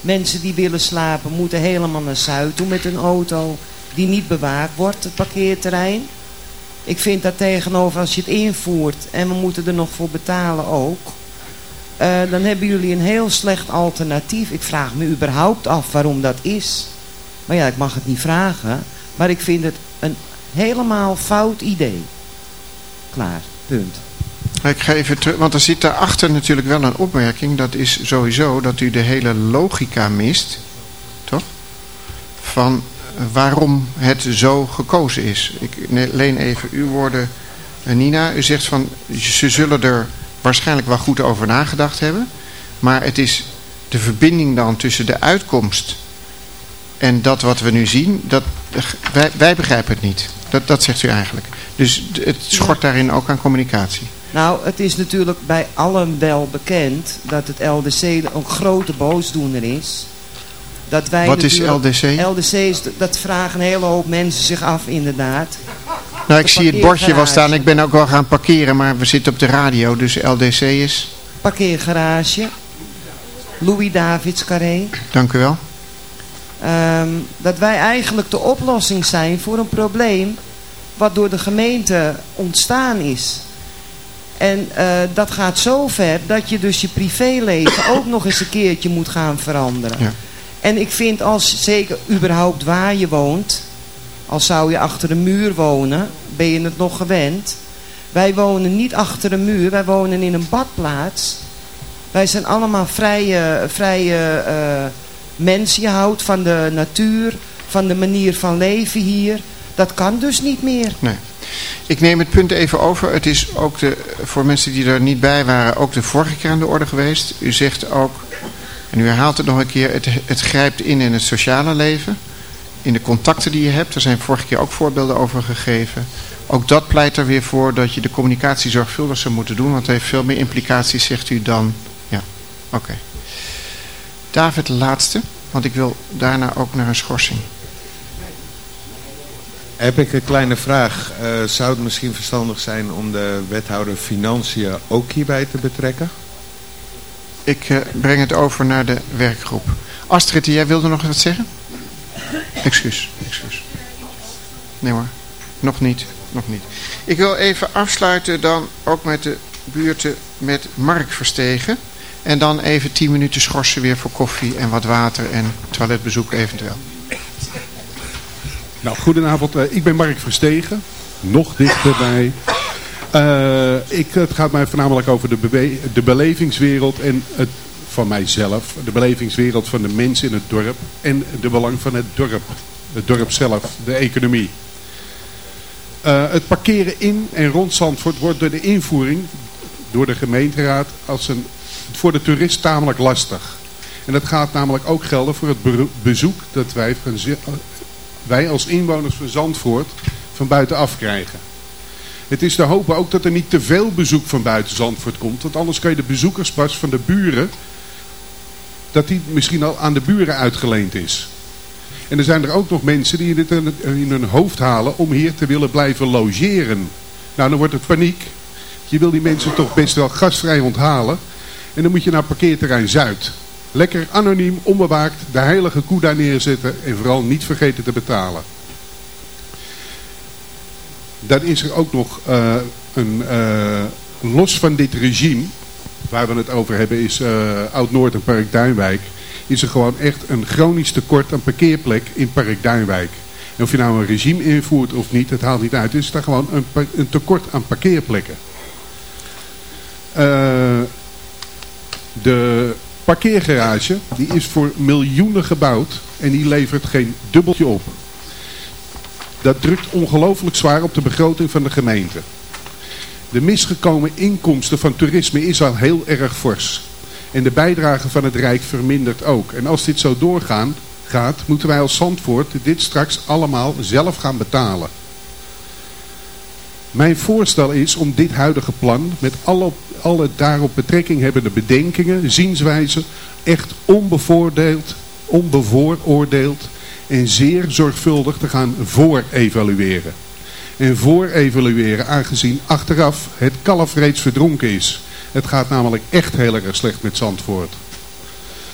Mensen die willen slapen moeten helemaal naar Zuid toe met een auto die niet bewaakt wordt, het parkeerterrein. Ik vind dat tegenover als je het invoert en we moeten er nog voor betalen ook. Uh, dan hebben jullie een heel slecht alternatief. Ik vraag me überhaupt af waarom dat is. Maar ja, ik mag het niet vragen. Maar ik vind het een helemaal fout idee. Klaar, punt. Ik ga even terug, want er zit daarachter natuurlijk wel een opmerking. Dat is sowieso dat u de hele logica mist. Toch? Van waarom het zo gekozen is. Ik leen even uw woorden, eh, Nina. U zegt van, ze zullen er waarschijnlijk wel goed over nagedacht hebben. Maar het is de verbinding dan tussen de uitkomst en dat wat we nu zien, dat, wij, wij begrijpen het niet. Dat, dat zegt u eigenlijk. Dus het schort daarin ook aan communicatie. Nou, het is natuurlijk bij allen wel bekend dat het LDC een grote boosdoener is. Dat wij Wat is LDC? LDC is, dat vragen een hele hoop mensen zich af inderdaad. Nou, ik zie het bordje wel staan. Ik ben ook wel gaan parkeren, maar we zitten op de radio. Dus LDC is... Parkeergarage. Louis Davids Carré. Dank u wel. Ehm, dat wij eigenlijk de oplossing zijn voor een probleem wat door de gemeente ontstaan is. En uh, dat gaat zo ver dat je dus je privéleven ook nog eens een keertje moet gaan veranderen. Ja. En ik vind als, zeker überhaupt waar je woont, als zou je achter een muur wonen, ben je het nog gewend. Wij wonen niet achter een muur, wij wonen in een badplaats. Wij zijn allemaal vrije, vrije uh, mensen. Je houdt van de natuur, van de manier van leven hier. Dat kan dus niet meer. Nee. Ik neem het punt even over. Het is ook de, voor mensen die er niet bij waren ook de vorige keer aan de orde geweest. U zegt ook, en u herhaalt het nog een keer, het, het grijpt in in het sociale leven. In de contacten die je hebt. Er zijn vorige keer ook voorbeelden over gegeven. Ook dat pleit er weer voor dat je de communicatie zorgvuldig zou moeten doen. Want het heeft veel meer implicaties, zegt u, dan... Ja, oké. David, laatste. Want ik wil daarna ook naar een schorsing. Heb ik een kleine vraag. Uh, zou het misschien verstandig zijn om de wethouder Financiën ook hierbij te betrekken? Ik uh, breng het over naar de werkgroep. Astrid, jij wilde nog wat zeggen? Excuus, excuus. Nee hoor, nog niet, nog niet. Ik wil even afsluiten dan ook met de buurten met Mark Verstegen. En dan even 10 minuten schorsen weer voor koffie en wat water en toiletbezoek eventueel. Nou, goedenavond. Uh, ik ben Mark Verstegen. Nog dichterbij. Uh, ik, het gaat mij voornamelijk over de, de belevingswereld en het, van mijzelf. De belevingswereld van de mensen in het dorp. En de belang van het dorp. Het dorp zelf, de economie. Uh, het parkeren in en rond Zandvoort wordt door de invoering door de gemeenteraad als een, voor de toerist tamelijk lastig. En dat gaat namelijk ook gelden voor het bezoek dat wij wij als inwoners van Zandvoort van buitenaf krijgen. Het is te hopen ook dat er niet te veel bezoek van buiten Zandvoort komt. Want anders kan je de bezoekerspas van de buren, dat die misschien al aan de buren uitgeleend is. En er zijn er ook nog mensen die dit in hun hoofd halen om hier te willen blijven logeren. Nou, dan wordt het paniek. Je wil die mensen toch best wel gastvrij onthalen. En dan moet je naar parkeerterrein Zuid. Lekker anoniem, onbewaakt, de heilige koe daar neerzetten en vooral niet vergeten te betalen. Dan is er ook nog uh, een, uh, los van dit regime, waar we het over hebben, is uh, Oud-Noord en Park Duinwijk, is er gewoon echt een chronisch tekort aan parkeerplek in Park Duinwijk. En of je nou een regime invoert of niet, het haalt niet uit. is er gewoon een, een tekort aan parkeerplekken. de parkeergarage, die is voor miljoenen gebouwd en die levert geen dubbeltje op. Dat drukt ongelooflijk zwaar op de begroting van de gemeente. De misgekomen inkomsten van toerisme is al heel erg fors. En de bijdrage van het Rijk vermindert ook. En als dit zo doorgaan gaat, moeten wij als Zandvoort dit straks allemaal zelf gaan betalen. Mijn voorstel is om dit huidige plan met alle, alle daarop betrekking hebbende bedenkingen, zienswijzen, echt onbevoordeeld, onbevooroordeeld en zeer zorgvuldig te gaan voor-evalueren. En voor-evalueren aangezien achteraf het kalf reeds verdronken is. Het gaat namelijk echt heel erg slecht met Zandvoort.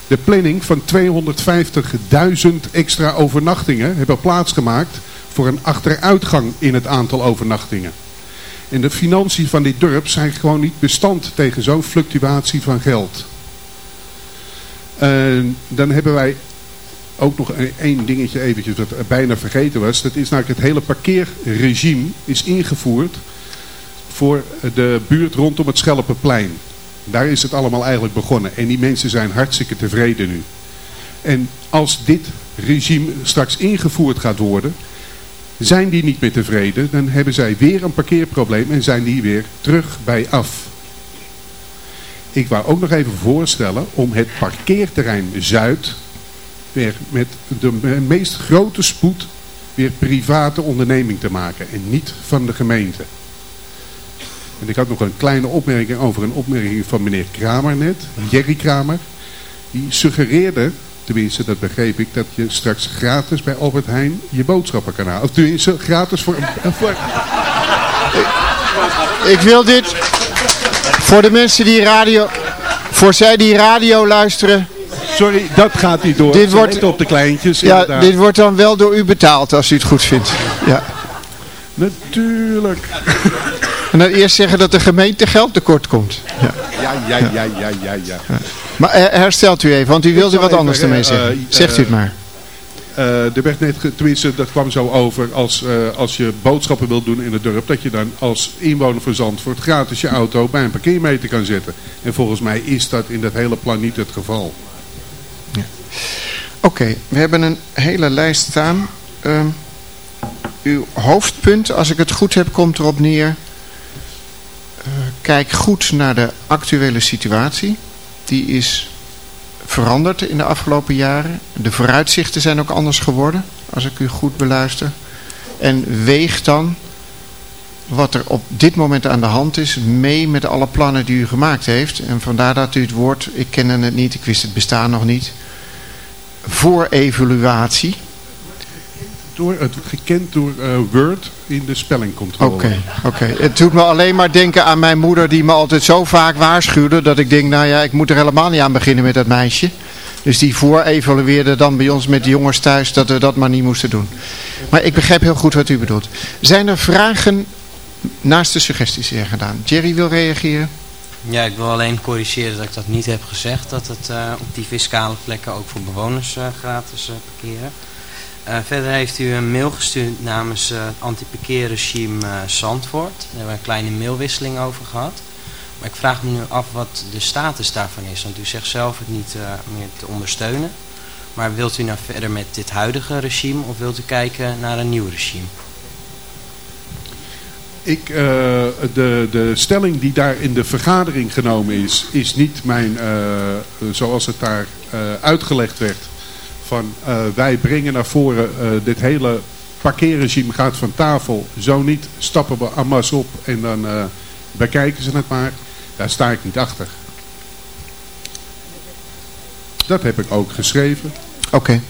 De planning van 250.000 extra overnachtingen hebben plaatsgemaakt voor een achteruitgang in het aantal overnachtingen. En de financiën van dit dorp zijn gewoon niet bestand tegen zo'n fluctuatie van geld. Dan hebben wij ook nog één dingetje eventjes wat bijna vergeten was. Dat is namelijk het hele parkeerregime is ingevoerd voor de buurt rondom het Schelpenplein. Daar is het allemaal eigenlijk begonnen. En die mensen zijn hartstikke tevreden nu. En als dit regime straks ingevoerd gaat worden, zijn die niet meer tevreden, dan hebben zij weer een parkeerprobleem en zijn die weer terug bij af. Ik wou ook nog even voorstellen om het parkeerterrein Zuid weer met de meest grote spoed weer private onderneming te maken en niet van de gemeente. En ik had nog een kleine opmerking over een opmerking van meneer Kramer net, Jerry Kramer. Die suggereerde, tenminste dat begreep ik, dat je straks gratis bij Albert Heijn je boodschappen kan halen. Of tenminste gratis voor... voor... Ik, ik wil dit voor de mensen die radio, voor zij die radio luisteren, Sorry, dat gaat niet door. Dit wordt op de kleintjes. Ja, dit wordt dan wel door u betaald als u het goed vindt. Ja. Natuurlijk. En dan eerst zeggen dat de gemeente geld tekort komt. Ja, ja, ja, ja, ja, ja. ja. Maar herstelt u even, want u wilde wat anders ermee zeggen. Uh, Zegt u het maar. Uh, er werd net, tenminste dat kwam zo over, als, uh, als je boodschappen wilt doen in het dorp, dat je dan als inwoner van Zandvoort gratis je auto bij een parkeermeter kan zetten. En volgens mij is dat in dat hele plan niet het geval. Ja. Oké, we hebben een hele lijst staan. Uh, uw hoofdpunt, als ik het goed heb, komt erop neer. Kijk goed naar de actuele situatie. Die is veranderd in de afgelopen jaren. De vooruitzichten zijn ook anders geworden, als ik u goed beluister. En weeg dan wat er op dit moment aan de hand is mee met alle plannen die u gemaakt heeft. En vandaar dat u het woord, ik kende het niet, ik wist het bestaan nog niet, voor evaluatie. Door, het gekend door uh, Word in de spellingcontrole. Oké, oké. Het doet me alleen maar denken aan mijn moeder die me altijd zo vaak waarschuwde dat ik denk, nou ja, ik moet er helemaal niet aan beginnen met dat meisje. Dus die voor-evalueerde dan bij ons met de jongens thuis dat we dat maar niet moesten doen. Maar ik begrijp heel goed wat u bedoelt. Zijn er vragen naast de suggesties die er gedaan? Jerry wil reageren? Ja, ik wil alleen corrigeren dat ik dat niet heb gezegd. Dat het uh, op die fiscale plekken ook voor bewoners uh, gratis uh, parkeren. Verder heeft u een mail gestuurd namens het anti-parkeerregime Zandvoort. Daar hebben we een kleine mailwisseling over gehad. Maar ik vraag me nu af wat de status daarvan is. Want u zegt zelf het niet meer te ondersteunen. Maar wilt u nou verder met dit huidige regime of wilt u kijken naar een nieuw regime? Ik, uh, de, de stelling die daar in de vergadering genomen is, is niet mijn, uh, zoals het daar uh, uitgelegd werd, van wij brengen naar voren dit hele parkeerregime gaat van tafel. Zo niet, stappen we amas op en dan bekijken ze het maar. Daar sta ik niet achter. Dat heb ik ook geschreven. Oké. Okay.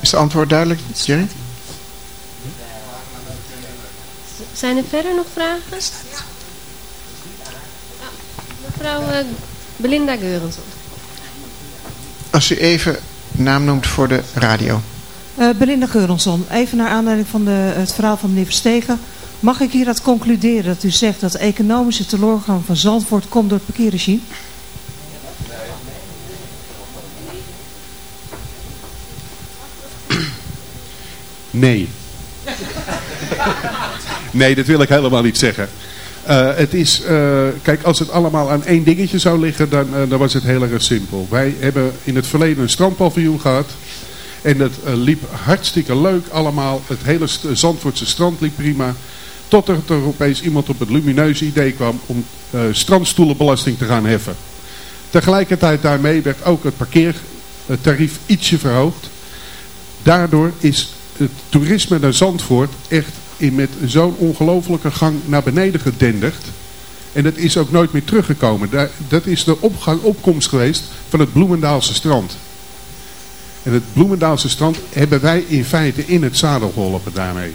Is het antwoord duidelijk, Jerry? Zijn er verder nog vragen? mevrouw uh, Belinda Geurenson. Als u even naam noemt voor de radio. Uh, Belinda Geurenson, even naar aanleiding van de, het verhaal van meneer Verstegen. Mag ik hieruit concluderen dat u zegt dat de economische teleurgang van Zandvoort komt door het parkeerregime? Nee. Nee, dat wil ik helemaal niet zeggen. Uh, het is, uh, kijk, als het allemaal aan één dingetje zou liggen, dan, uh, dan was het heel erg simpel. Wij hebben in het verleden een strandpaviljoen gehad. En dat liep hartstikke leuk allemaal. Het hele Zandvoortse strand liep prima. Tot er, er opeens iemand op het lumineuze idee kwam om strandstoelenbelasting te gaan heffen. Tegelijkertijd daarmee werd ook het parkeertarief ietsje verhoogd. Daardoor is het toerisme naar Zandvoort echt in met zo'n ongelofelijke gang naar beneden gedenderd. En dat is ook nooit meer teruggekomen. Dat is de opgang, opkomst geweest van het Bloemendaalse strand. En het Bloemendaalse strand hebben wij in feite in het zadel geholpen daarmee.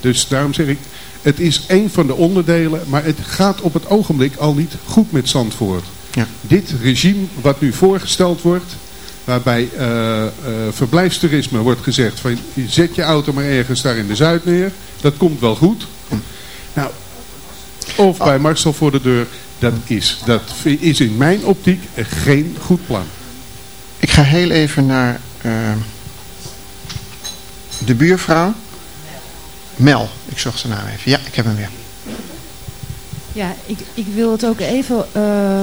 Dus daarom zeg ik, het is een van de onderdelen, maar het gaat op het ogenblik al niet goed met Zandvoort. Ja. Dit regime wat nu voorgesteld wordt, waarbij uh, uh, verblijfstoerisme wordt gezegd van zet je auto maar ergens daar in de Zuid neer, dat komt wel goed. Nou, of bij Marcel voor de deur, dat is, dat is in mijn optiek geen goed plan. Ik ga heel even naar uh, de buurvrouw. Mel, ik zocht zijn naam even. Ja, ik heb hem weer. Ja, ik, ik wil het ook even uh,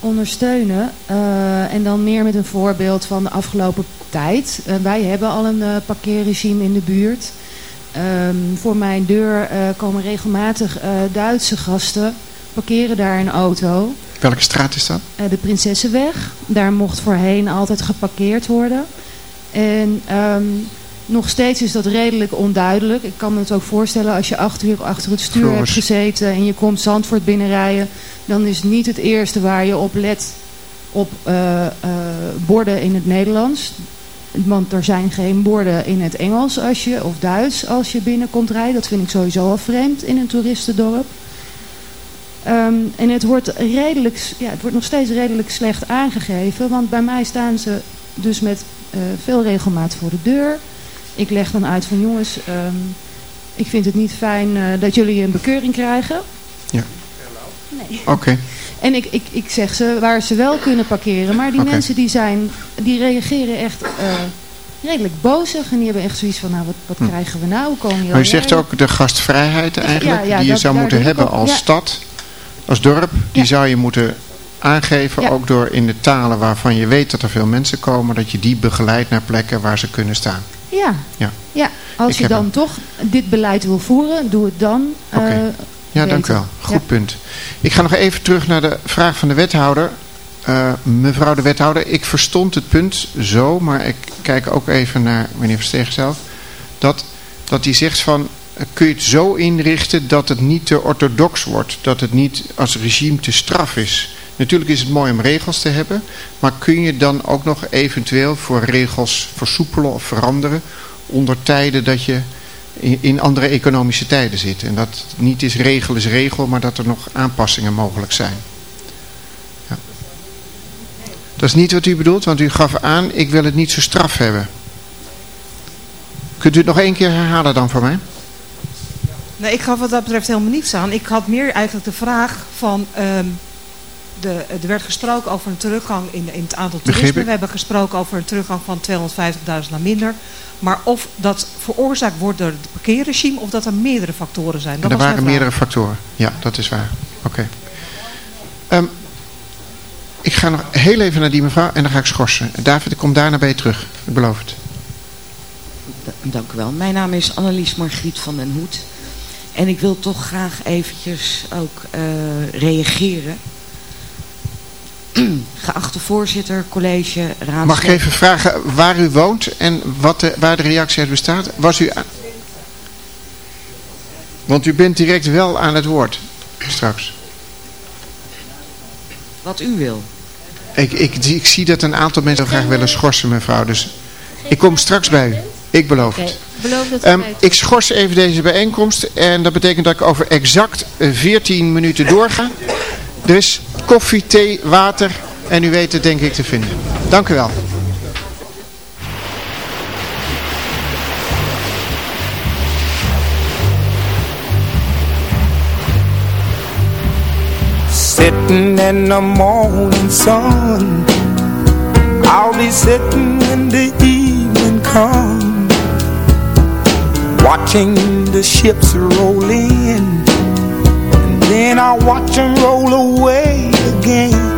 ondersteunen. Uh, en dan meer met een voorbeeld van de afgelopen tijd. Uh, wij hebben al een uh, parkeerregime in de buurt. Um, voor mijn deur komen regelmatig Duitse gasten. Parkeren daar een auto. Welke straat is dat? de Prinsessenweg. Daar mocht voorheen altijd geparkeerd worden. En... Um, nog steeds is dat redelijk onduidelijk. Ik kan me het ook voorstellen als je acht uur achter het stuur hebt gezeten en je komt Zandvoort binnenrijden. Dan is niet het eerste waar je op let op uh, uh, borden in het Nederlands. Want er zijn geen borden in het Engels als je, of Duits als je binnenkomt rijden. Dat vind ik sowieso al vreemd in een toeristendorp. Um, en het wordt, redelijk, ja, het wordt nog steeds redelijk slecht aangegeven. Want bij mij staan ze dus met uh, veel regelmaat voor de deur. Ik leg dan uit van jongens, um, ik vind het niet fijn uh, dat jullie een bekeuring krijgen. Ja. Nee. Oké. Okay. En ik, ik, ik zeg ze waar ze wel kunnen parkeren. Maar die okay. mensen die zijn, die reageren echt uh, redelijk bozig. En die hebben echt zoiets van, nou wat, wat hm. krijgen we nou? Komen maar je zegt ook de gastvrijheid eigenlijk, ja, ja, die je zou moeten hebben als ja. stad, als dorp. Die zou je moeten aangeven, ook door in de talen waarvan je weet dat er veel mensen komen, dat je die begeleidt naar plekken waar ze kunnen staan. Ja, ja. ja. als ik je dan toch dit beleid wil voeren, doe het dan. Okay. Uh, ja, dank u wel. Goed ja. punt. Ik ga nog even terug naar de vraag van de wethouder. Uh, mevrouw de wethouder, ik verstond het punt zo, maar ik kijk ook even naar meneer Verstegen zelf. Dat, dat hij zegt van, kun je het zo inrichten dat het niet te orthodox wordt. Dat het niet als regime te straf is. Natuurlijk is het mooi om regels te hebben, maar kun je dan ook nog eventueel voor regels versoepelen of veranderen onder tijden dat je in andere economische tijden zit. En dat niet is regel is regel, maar dat er nog aanpassingen mogelijk zijn. Ja. Dat is niet wat u bedoelt, want u gaf aan, ik wil het niet zo straf hebben. Kunt u het nog één keer herhalen dan voor mij? Nee, ik gaf wat dat betreft helemaal niets aan. Ik had meer eigenlijk de vraag van... Um de, er werd gesproken over een teruggang in, in het aantal toeristen. We hebben gesproken over een teruggang van 250.000 naar minder. Maar of dat veroorzaakt wordt door het parkeerregime of dat er meerdere factoren zijn. Dat er waren meerdere factoren. Ja, dat is waar. Oké. Okay. Um, ik ga nog heel even naar die mevrouw en dan ga ik schorsen. David, ik kom daarna bij je terug. Ik beloof het. Dank u wel. Mijn naam is Annelies Margriet van den Hoed. En ik wil toch graag eventjes ook uh, reageren Geachte voorzitter, college, raad. Mag ik even vragen waar u woont en wat de, waar de reactie uit bestaat? Was u... Want u bent direct wel aan het woord straks. Wat u wil. Ik, ik, ik zie dat een aantal mensen graag willen schorsen, mevrouw. Dus ik kom straks bij u. Ik beloof het. Beloof dat um, ik schors even deze bijeenkomst. En dat betekent dat ik over exact 14 minuten doorga. Dus koffie, thee, water en u weet het denk ik te vinden. Dank u wel. Sitting in the morning sun I'll be sitting when the evening comes Watching the ships roll in Then I watch them roll away again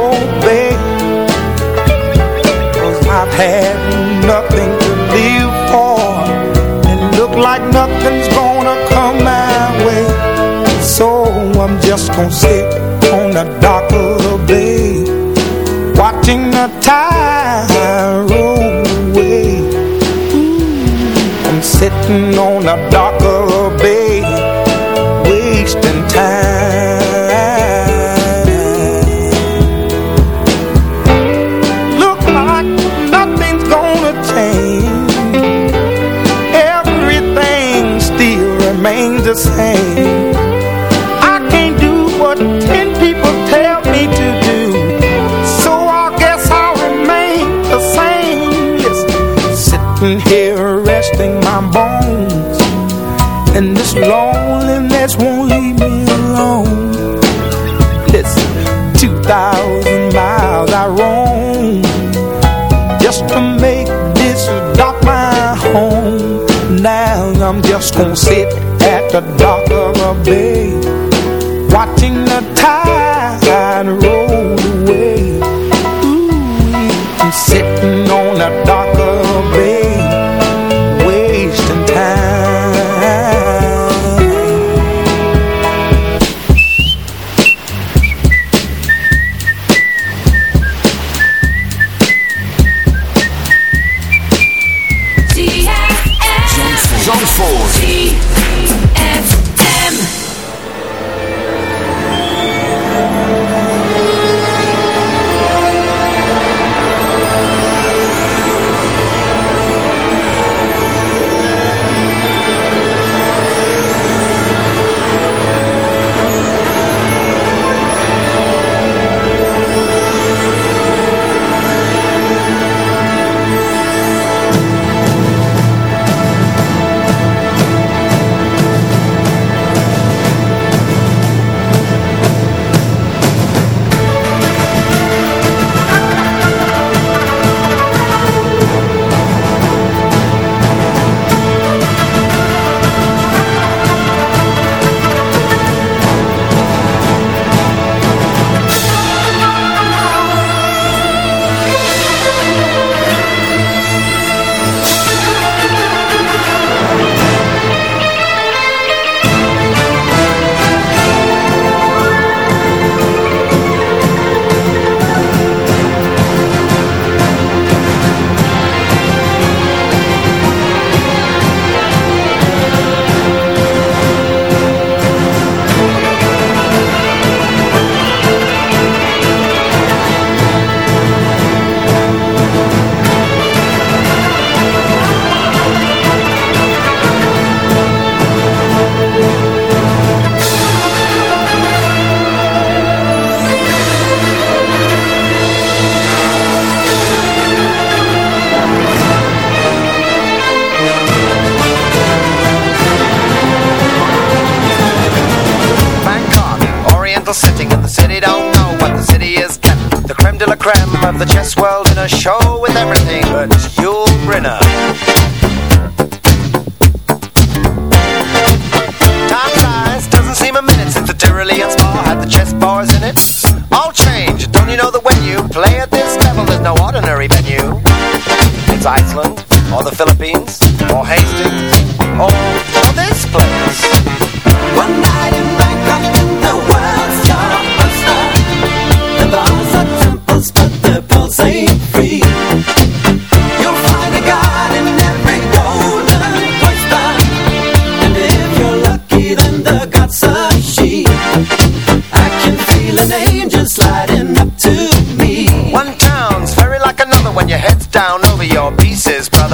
had nothing to live for. It looked like nothing's gonna come my way. So I'm just gonna sit on the dock of the bay Watching the tide roll away. I'm sitting on the dock of the just gonna sit at the dock of a bay.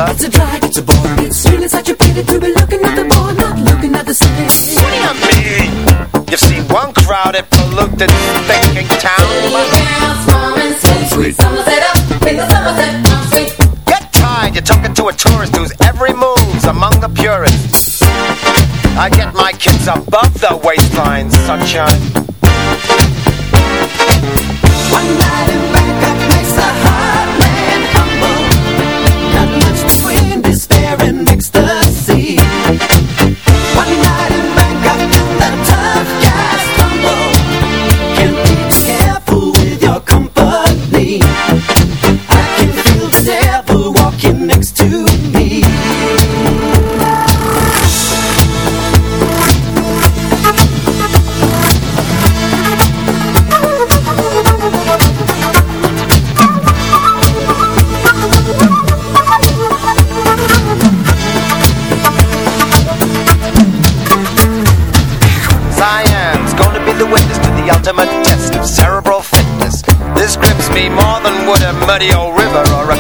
up. It's a drag, it's a bore. It's really such a pity to be looking at the ball, not looking at the city. What do you mean? You see one crowded, polluted, thinking town. Sweet. Get tired, you're talking to a tourist whose every move's among the purists. I get my kids above the waistline, sunshine. One night in.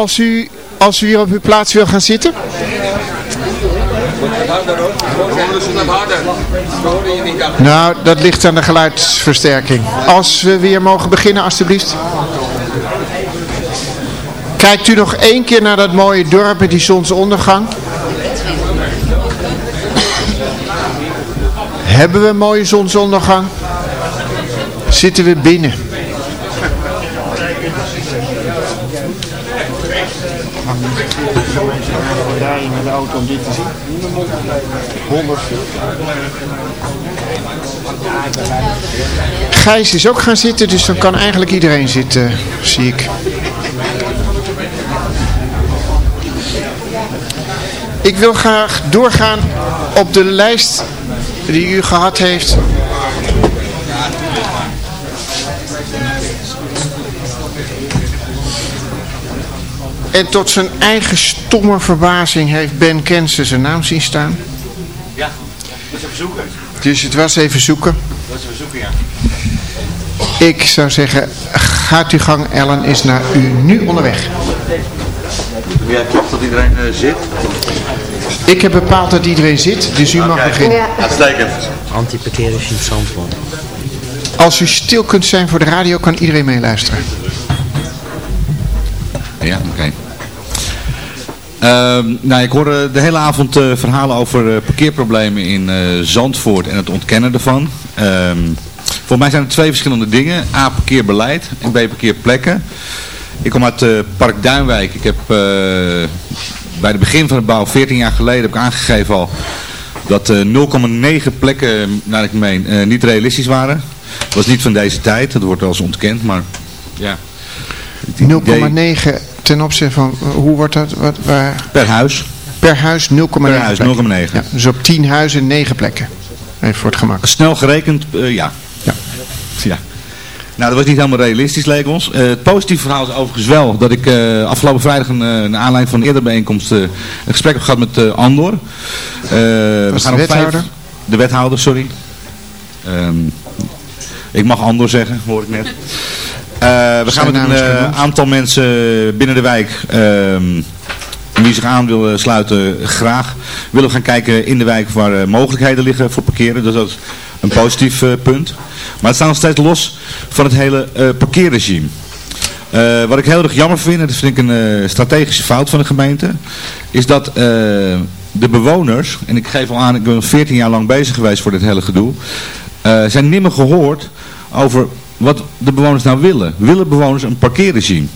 Als u, als u hier op uw plaats wil gaan zitten. Nou, dat ligt aan de geluidsversterking. Als we weer mogen beginnen, alstublieft. Kijkt u nog één keer naar dat mooie dorp met die zonsondergang? Hebben we een mooie zonsondergang? Zitten we binnen? Om dit te zien. 100 Gijs is ook gaan zitten, dus dan kan eigenlijk iedereen zitten, zie ik. Ik wil graag doorgaan op de lijst die u gehad heeft. En tot zijn eigen stomme verbazing heeft Ben Kensen zijn naam zien staan. Ja, dat is even zoeken. Dus het was even zoeken. Dat is even zoeken, ja. Ik zou zeggen, gaat uw gang. Ellen is naar u nu onderweg. Jij klopt dat iedereen eh, zit? Ik heb bepaald dat iedereen zit, dus u mag beginnen. Uitstekend. Anti-parkeerregime Zandvoort. Als u stil kunt zijn voor de radio, kan iedereen meeluisteren. Ja, oké. Ehm, nou, ik hoorde de hele avond eh, verhalen over eh, parkeerproblemen in eh, Zandvoort en het ontkennen ervan. Ehm voor mij zijn er twee verschillende dingen. A, parkeerbeleid en B, parkeerplekken. Ik kom uit het Park Duinwijk. Ik heb bij het begin van de bouw, 14 jaar geleden, heb ik aangegeven al dat eh, 0,9 plekken, naar ik meen, niet realistisch waren. Dat was niet van deze tijd, dat wordt wel eens ontkend, maar ja. 0,9 ten opzichte van, eh, hoe wordt dat? Wat, waar? Per huis. Per huis 0,9 Per huis, plekken. 0,9. Ja, dus op 10 huizen 9 plekken. Even voor het gemak. Snel gerekend, eh, ja. ja. Ja. Nou, dat was niet helemaal realistisch, leek ons. Eh, het positieve verhaal is overigens wel dat ik afgelopen vrijdag een, een aanleiding van een eerdere bijeenkomst een gesprek heb gehad met Andor. We gaan de op vijf- wethouder? de wethouder, sorry. Ehm, ik mag Andor zeggen, hoor ik net. Eh, we gaan met een eh, aantal mensen binnen de wijk, ehm, wie zich aan wil sluiten, graag willen we gaan kijken in de wijk waar eh, mogelijkheden liggen voor parkeren. Dus dat is een positief punt. Maar het staat nog steeds los van het hele parkeerregime. Wat ik heel erg jammer vind, en dat vind ik een strategische fout van de gemeente, is dat de bewoners, en ik geef al aan, ik ben 14 jaar lang bezig geweest voor dit hele gedoe, zijn nimmer gehoord over wat de bewoners nou willen. Willen bewoners een parkeerregime?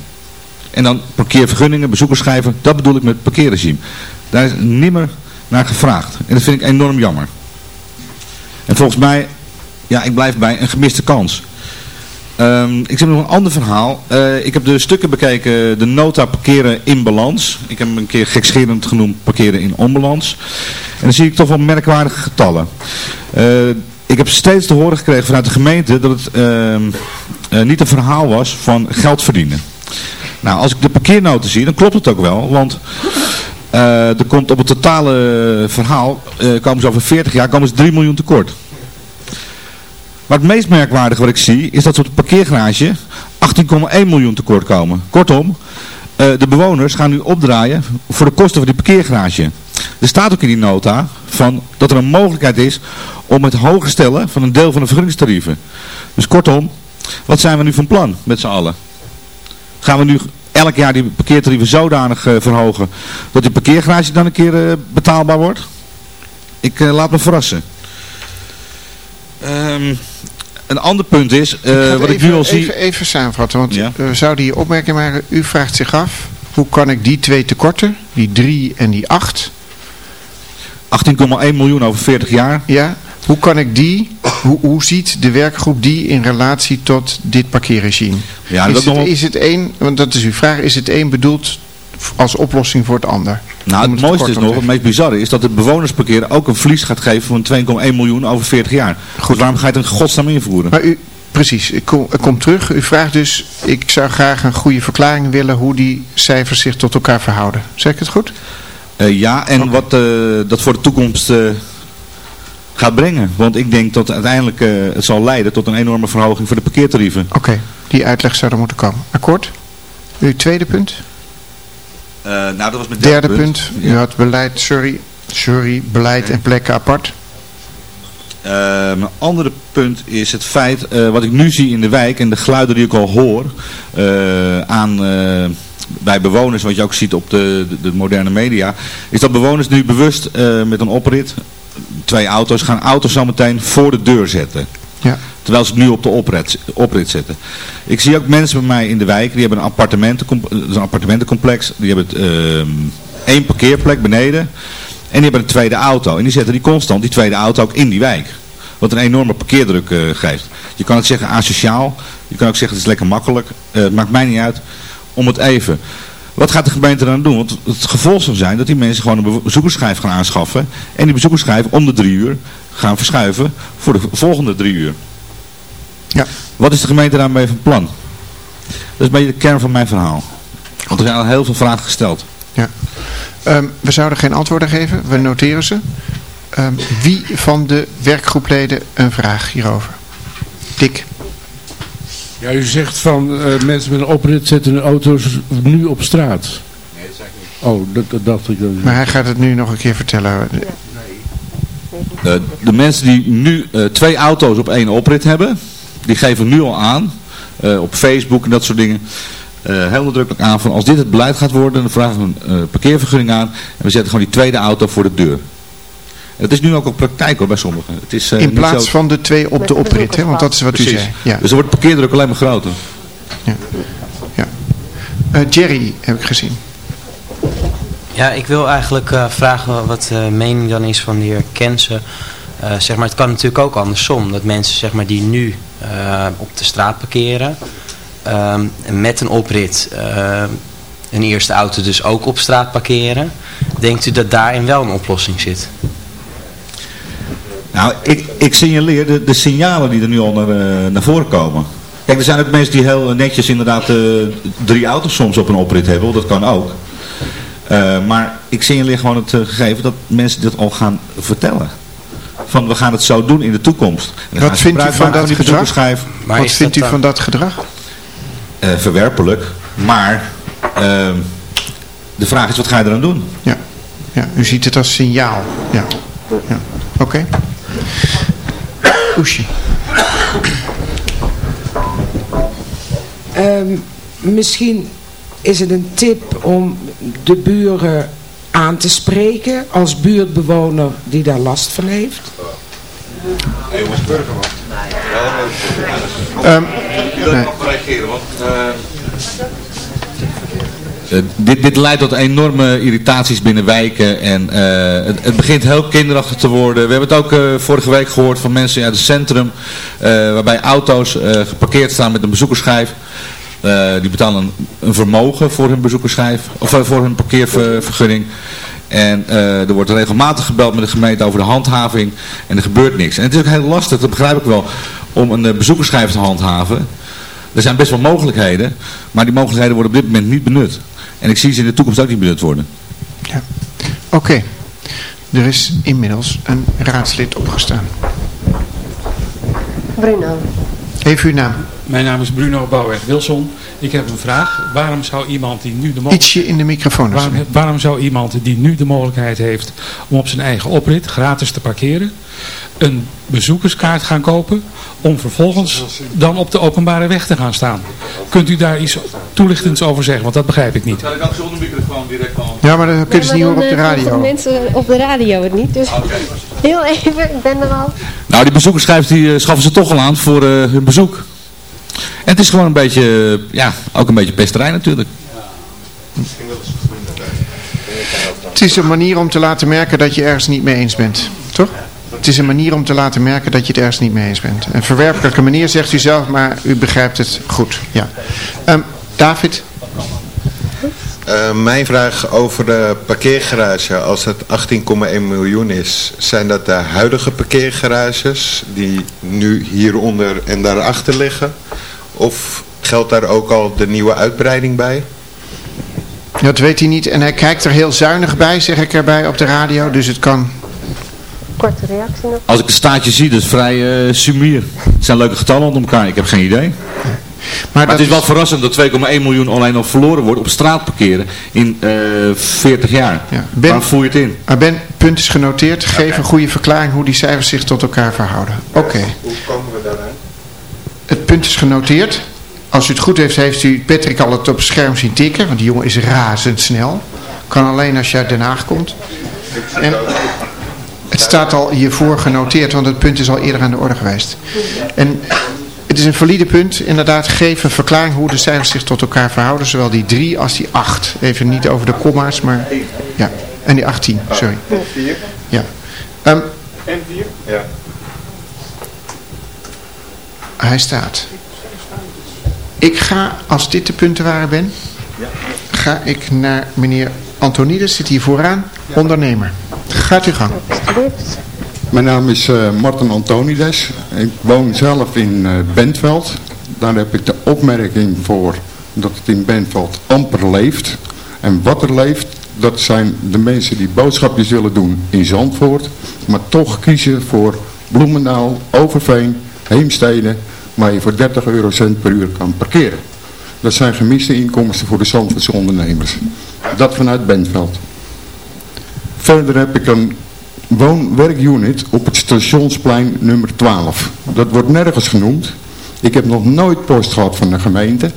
En dan parkeervergunningen, bezoekersschrijven, dat bedoel ik met parkeerregime. Daar is nimmer naar gevraagd. En dat vind ik enorm jammer. En volgens mij, ja, ik blijf bij een gemiste kans. Ehm, ik heb nog een ander verhaal. Eh, ik heb de stukken bekeken, de nota parkeren in balans. Ik heb hem een keer gekscherend genoemd parkeren in onbalans. En dan zie ik toch wel merkwaardige getallen. Eh, ik heb steeds te horen gekregen vanuit de gemeente dat het ehm, eh, niet een verhaal was van geld verdienen. Nou, als ik de parkeernoten zie, dan klopt het ook wel. Want eh, er komt op het totale verhaal, eh, komen ze over 40 jaar, komen ze 3 miljoen tekort. Maar het meest merkwaardige wat ik zie, is dat ze op de parkeergarage 18,1 miljoen tekort komen. Kortom, de bewoners gaan nu opdraaien voor de kosten van die parkeergarage. Er staat ook in die nota van dat er een mogelijkheid is om het hoger stellen van een deel van de vergunningstarieven. Dus kortom, wat zijn we nu van plan met z'n allen? Gaan we nu elk jaar die parkeertarieven zodanig eh, verhogen dat die parkeergarage dan een keer eh, betaalbaar wordt? Ik eh, laat me verrassen. Ehm, een ander punt is, het wat ik even, nu al zie... Even, even samenvatten, want Ja. we zouden hier opmerking maken. U vraagt zich af, hoe kan ik die twee tekorten, die 3 en die 8... 18,1 miljoen over 40 jaar. Ja, hoe kan ik die, hoe, hoe ziet de werkgroep die in relatie tot dit parkeerregime? Ja, is, dat het, nog is het een, want dat is uw vraag, is het een bedoeld als oplossing voor het ander? Nou, het het mooiste is nog, het meest bizarre is dat het bewonersparkeren ook een verlies gaat geven van 2,1 miljoen over 40 jaar. Goed, waarom ga je het in godsnaam invoeren? Maar u, precies, ik kom, ik kom terug. U vraagt dus, ik zou graag een goede verklaring willen hoe die cijfers zich tot elkaar verhouden. Zeg ik het goed? Eh, ja, en wat eh, dat voor de toekomst eh, gaat brengen. Want ik denk dat uiteindelijk het zal leiden tot een enorme verhoging voor de parkeertarieven. Oké, die uitleg zou er moeten komen. Akkoord? Uw tweede punt? Nou, dat was mijn Derde punt. U had beleid, sorry, sorry, beleid en plekken apart. Uh, mijn andere punt is het feit, uh, wat ik nu zie in de wijk en de geluiden die ik al hoor uh, aan, bij bewoners, wat je ook ziet op de, de, de moderne media, is dat bewoners nu bewust met een oprit, twee auto's, gaan auto's zo meteen voor de deur zetten. Ja. Terwijl ze het nu op de oprit, oprit zetten. Ik zie ook mensen bij mij in de wijk, die hebben een, appartementencomplex, een appartementencomplex, die hebben ehm, één parkeerplek beneden. En die hebben een tweede auto. En die zetten die constant, die tweede auto, ook in die wijk. Wat een enorme parkeerdruk uh, geeft. Je kan het zeggen asociaal. Je kan ook zeggen het is lekker makkelijk. Uh, het maakt mij niet uit. Om het even. Wat gaat de gemeente dan doen? Want het gevolg zou zijn dat die mensen gewoon een bezoekersschijf gaan aanschaffen. En die bezoekersschijf om de drie uur gaan verschuiven voor de volgende drie uur. Ja. Wat is de gemeente daarmee van plan? Dat is een beetje de kern van mijn verhaal. Want er zijn al heel veel vragen gesteld. Ja. Um, we zouden geen antwoorden geven, we noteren ze. Um, wie van de werkgroepleden een vraag hierover? Dick. Ja, u zegt van uh, mensen met een oprit zetten hun auto's nu op straat. Nee, dat zeg ik niet. Oh, dat, dat dacht ik dan. Maar hij gaat het nu nog een keer vertellen. Uh, de mensen die nu uh, twee auto's op één oprit hebben, die geven nu al aan, op Facebook en dat soort dingen, uh, heel nadrukkelijk aan van als dit het beleid gaat worden, dan vragen we een uh, parkeervergunning aan en we zetten gewoon die tweede auto voor de deur. Het is nu ook op praktijk hoor bij sommigen. Het is, uh, In plaats zo... van de twee op de oprit, hè? want dat is wat Precies. u zei. Ja. Dus dan wordt parkeerdruk alleen maar groter. Ja. ja. Jerry heb ik gezien. Ja, ik wil eigenlijk uh, vragen wat de mening dan is van de heer Kensen. Uh, zeg maar, het kan natuurlijk ook andersom. Dat mensen zeg maar, die nu uh, op de straat parkeren, um, met een oprit uh, een eerste auto dus ook op straat parkeren. Denkt u dat daarin wel een oplossing zit? Nou, ik, ik signaleer de, de signalen die er nu al naar, uh, naar voren komen. Kijk, er zijn ook mensen die heel netjes inderdaad uh, drie auto's soms op een oprit hebben. Dat kan ook. Uh, maar ik signaleer gewoon het gegeven dat mensen dit al gaan vertellen. Van we gaan het zo doen in de toekomst. Wat vindt u van dat gedrag? Wat vindt u van dat gedrag? Verwerpelijk. Maar uh, de vraag is wat ga je eraan doen? Ja, ja u ziet het als signaal. Ja, ja. oké. Okay. Oesje. Um, misschien is het een tip om de buren aan te spreken als buurtbewoner die daar last van heeft. Hey, jongens, burgerman. Um, nee. reageren, want uh, dit, dit leidt tot enorme irritaties binnen wijken en uh, het, het, begint heel kinderachtig te worden. We hebben het ook uh, vorige week gehoord van mensen uit het centrum waarbij auto's geparkeerd staan met een bezoekersschijf. die betalen een, vermogen voor hun bezoekersschijf of voor hun parkeervergunning. En er wordt regelmatig gebeld met de gemeente over de handhaving en er gebeurt niks. En het is ook heel lastig, dat begrijp ik wel, om een uh, bezoekersschijf te handhaven. Er zijn best wel mogelijkheden, maar die mogelijkheden worden op dit moment niet benut. En ik zie ze in de toekomst ook niet benut worden. Ja. Oké, okay. er is inmiddels een raadslid opgestaan. Bruno. Even uw naam. Mijn naam is Bruno Bouwweg-Wilson. Ik heb een vraag. Waarom zou iemand die nu de mogelijkheid... Ietsje in de microfoon. Waarom, waarom zou iemand die nu de mogelijkheid heeft om op zijn eigen oprit gratis te parkeren, een bezoekerskaart gaan kopen om vervolgens dan op de openbare weg te gaan staan? Kunt u daar iets toelichtends over zeggen? Want dat begrijp ik niet. Kan ik ook zonder microfoon direct. Ja, maar dan kunnen ze niet horen op de radio. mensen op de radio het niet. Dus heel even, ik ben er al. Nou, die bezoekersschijf die uh, schaffen ze toch al aan voor uh, hun bezoek. En het is gewoon een beetje, ja, ook een beetje pesterij natuurlijk. Het is een manier om te laten merken dat je ergens niet mee eens bent, toch? Het is een manier om te laten merken dat je het ergens niet mee eens bent. Een verwerpelijke manier zegt u zelf, maar u begrijpt het goed. Ja. Um, David? Uh, mijn vraag over de parkeergarage. Als het 18,1 miljoen is, zijn dat de huidige parkeergarages die nu hieronder en daarachter liggen? Of geldt daar ook al de nieuwe uitbreiding bij? Dat weet hij niet en hij kijkt er heel zuinig bij, zeg ik erbij op de radio. Dus het kan korte reactie nog. Als ik het staatje zie, dat is vrij uh, sumier. Het zijn leuke getallen onder elkaar, ik heb geen idee. Maar, het is, wel verrassend dat 2,1 miljoen alleen nog verloren wordt op straat parkeren in uh, eh, 40 jaar. Ja. Ben, Waar voer je het in? Maar Ben, punt is genoteerd. Geef een goede verklaring hoe die cijfers zich tot elkaar verhouden. Oké. Hoe komen we daaraan? Het punt is genoteerd. Als u het goed heeft, heeft u Patrick al het op het scherm zien tikken. Want die jongen is razendsnel. Kan alleen als je uit Den Haag komt. En het staat al hiervoor genoteerd, want het punt is al eerder aan de orde geweest. En het is een valide punt. Inderdaad, geef een verklaring hoe de cijfers zich tot elkaar verhouden. Zowel die 3 als die 8. Even niet over de komma's, maar... Ja, en die 18, sorry. En 4? Ja. Um, en 4? Ja. Hij staat. Ik ga, als dit de punten waren ben, ga ik naar meneer Antonides, zit hier vooraan, ondernemer. Gaat u gang. Mijn naam is uh, Martin Antonides. Ik woon zelf in uh, Bentveld. Daar heb ik de opmerking voor dat het in Bentveld amper leeft. En wat er leeft, dat zijn de mensen die boodschapjes willen doen in Zandvoort. Maar toch kiezen voor Bloemendaal, Overveen, Heemstede. Waar je voor 30 eurocent per uur kan parkeren. Dat zijn gemiste inkomsten voor de Zandvoortse ondernemers. Dat vanuit Bentveld. Verder heb ik een woon-werkunit op het stationsplein nummer 12. Dat wordt nergens genoemd. Ik heb nog nooit post gehad van de gemeente.